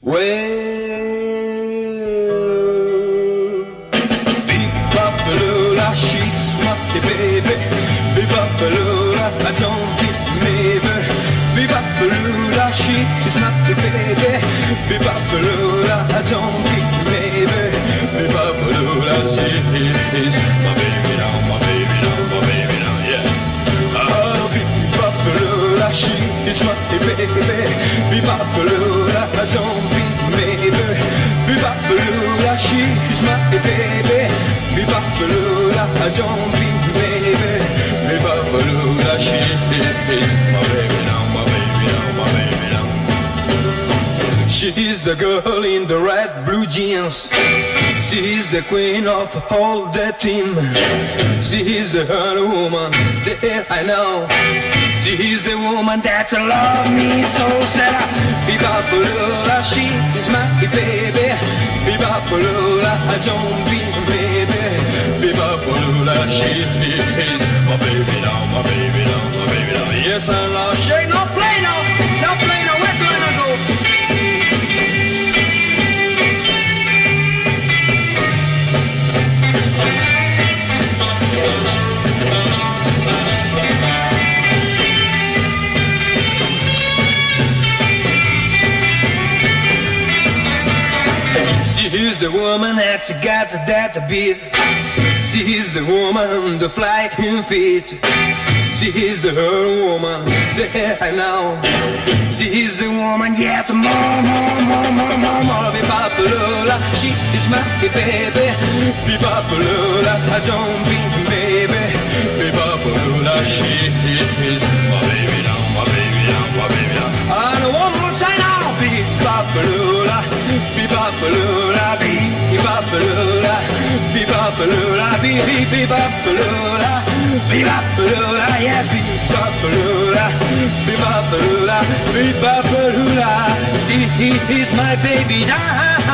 Well, she's baby. I don't she's baby. I don't my baby now, my baby now, my baby now, yeah. Oh, baby. Maybe. Bebopalula, she's my baby. I don't think maybe. Bebopalula, she's my baby now, my baby now, my baby now. She's the girl in the red blue jeans. She's the queen of all the team. She's the only woman that I know. She's the woman that love me so said I. Bebopalula, she is my baby. Bebopalula, I don't be baby. Bebopalula, she is my baby now, my baby now, my baby now. Yes, I love she no play no, no play no, where's gonna go? She's the woman that you got to that to beat. She's the woman to fly in feet. She's the her woman that I know. She's the woman, yes, more, more, more, more, more, more. Bebopalula, she is my baby. Bebopalula, I don't be baby. Bebopalula, she is Bebopalula, Bebopalula, Bebopalula, Bebopalula, yes, Bebopalula, Bebopalula, Bebopalula. See, he's my baby now.